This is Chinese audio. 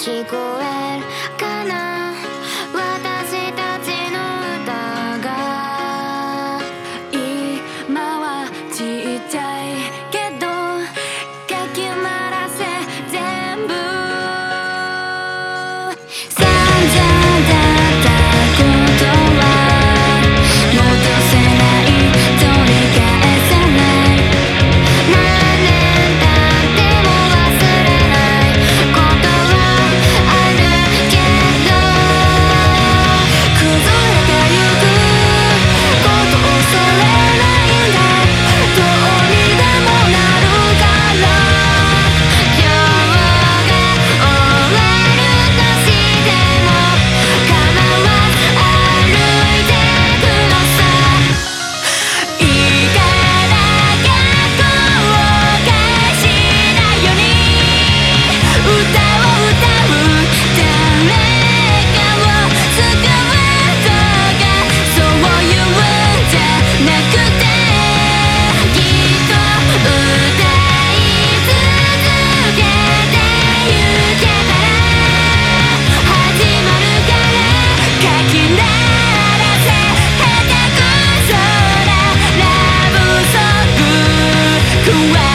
听不见。around